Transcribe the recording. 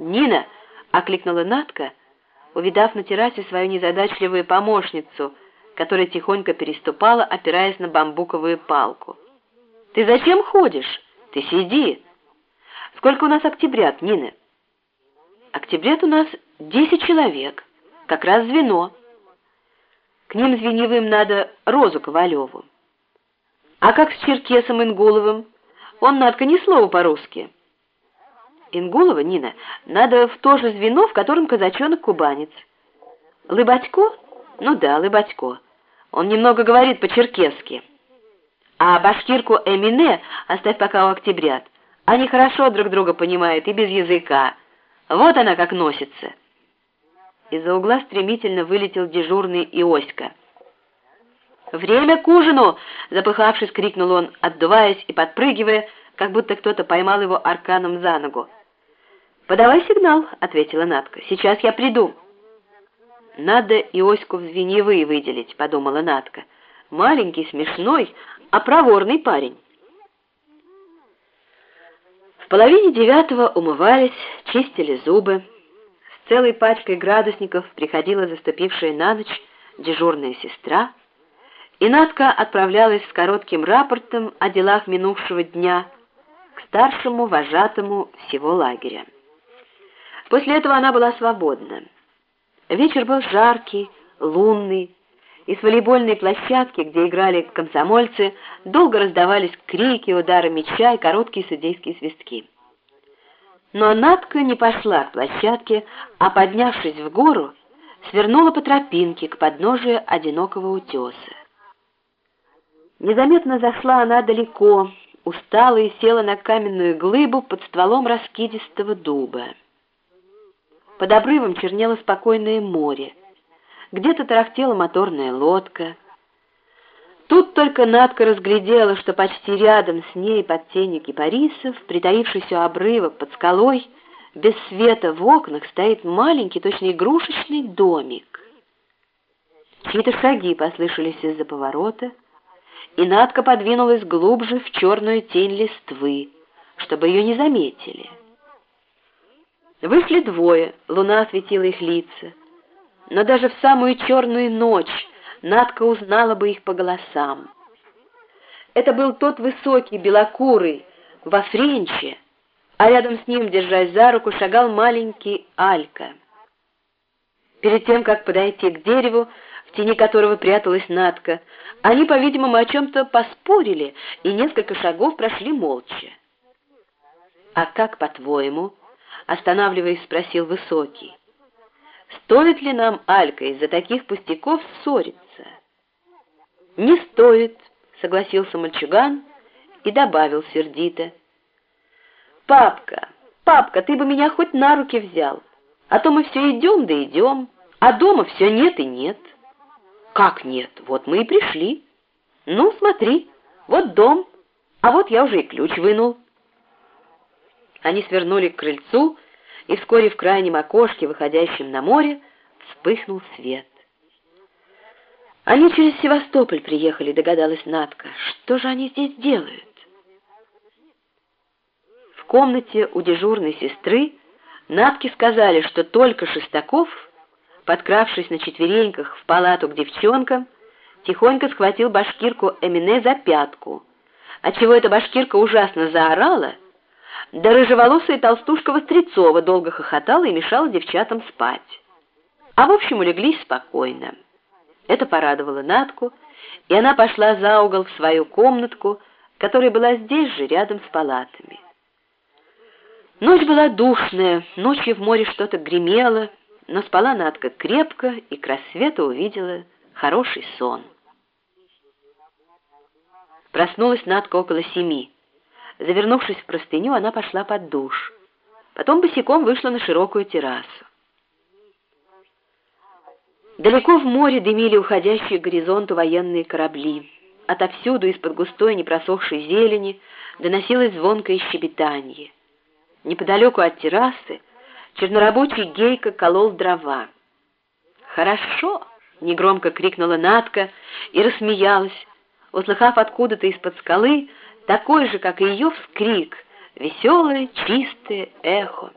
«Нина!» — окликнула Натка, увидав на террасе свою незадачливую помощницу, которая тихонько переступала, опираясь на бамбуковую палку. «Ты зачем ходишь? Ты сиди!» «Сколько у нас октябрят, Нина?» «Октябрят у нас десять человек, как раз звено. К ним звеневым надо Розу Ковалеву. А как с Черкесом Ингуловым? Он, Надка, ни слова по-русски». Ингулова, Нина, надо в то же звено, в котором казачонок-кубанец. Лыбатько? Ну да, Лыбатько. Он немного говорит по-черкесски. А башкирку Эмине оставь пока у октябрят. Они хорошо друг друга понимают и без языка. Вот она как носится. Из-за угла стремительно вылетел дежурный Иоська. «Время к ужину!» — запыхавшись, крикнул он, отдуваясь и подпрыгивая, как будто кто-то поймал его арканом за ногу. «Подавай сигнал», — ответила Надка. «Сейчас я приду». «Надо Иоську в звеньевые выделить», — подумала Надка. «Маленький, смешной, а проворный парень». В половине девятого умывались, чистили зубы. С целой пачкой градусников приходила заступившая на ночь дежурная сестра, и Надка отправлялась с коротким рапортом о делах минувшего дня к старшему вожатому всего лагеря. После этого она была свободна. Вечер был жаркий, лунный, и с волейбольной площадки, где играли комсомольцы, долго раздавались крики, удары мяча и короткие судейские свистки. Но Надка не пошла к площадке, а, поднявшись в гору, свернула по тропинке к подножию одинокого утеса. Незаметно зашла она далеко, устала и села на каменную глыбу под стволом раскидистого дуба. Под обрывом чернело спокойное море. Где-то тарахтела моторная лодка. Тут только Надка разглядела, что почти рядом с ней под тенью кипарисов, притаившись у обрыва под скалой, без света в окнах стоит маленький, точно игрушечный домик. Чьи-то шаги послышались из-за поворота, и Надка подвинулась глубже в черную тень листвы, чтобы ее не заметили. Вышли двое, луна осветила их лица. Но даже в самую черную ночь Надка узнала бы их по голосам. Это был тот высокий, белокурый, во френче, а рядом с ним, держась за руку, шагал маленький Алька. Перед тем, как подойти к дереву, в тени которого пряталась Надка, они, по-видимому, о чем-то поспорили и несколько шагов прошли молча. «А как, по-твоему?» Останавливаясь, спросил Высокий. «Стоит ли нам, Алька, из-за таких пустяков ссориться?» «Не стоит», — согласился мальчуган и добавил сердито. «Папка, папка, ты бы меня хоть на руки взял, а то мы все идем да идем, а дома все нет и нет». «Как нет? Вот мы и пришли. Ну, смотри, вот дом, а вот я уже и ключ вынул». Они свернули к крыльцу, и вскоре в крайнем окошке, выходящем на море, вспыхнул свет. Они через Севастополь приехали, догадалась Надка. Что же они здесь делают? В комнате у дежурной сестры Надке сказали, что только Шестаков, подкравшись на четвереньках в палату к девчонкам, тихонько схватил башкирку Эмине за пятку, отчего эта башкирка ужасно заорала, да рыжеволосая толстушка Вострецова долго хохотала и мешала девчатам спать. А в общем улеглись спокойно. Это порадовало Натку, и она пошла за угол в свою комнатку, которая была здесь же, рядом с палатами. Ночь была душная, ночью в море что-то гремело, но спала Натка крепко и к рассвету увидела хороший сон. Проснулась Натка около семи. Завернувшись в простыню, она пошла под душ. Потом босиком вышла на широкую террасу. Далеко в море дымили уходящие к горизонту военные корабли. Отовсюду из-под густой непросохшей зелени доносилось звонкое щебетанье. Неподалеку от террасы чернорабочий гейка колол дрова. «Хорошо!» — негромко крикнула Натка и рассмеялась, услыхав откуда-то из-под скалы такой же, как и ее вскрик, веселое чистое эхо.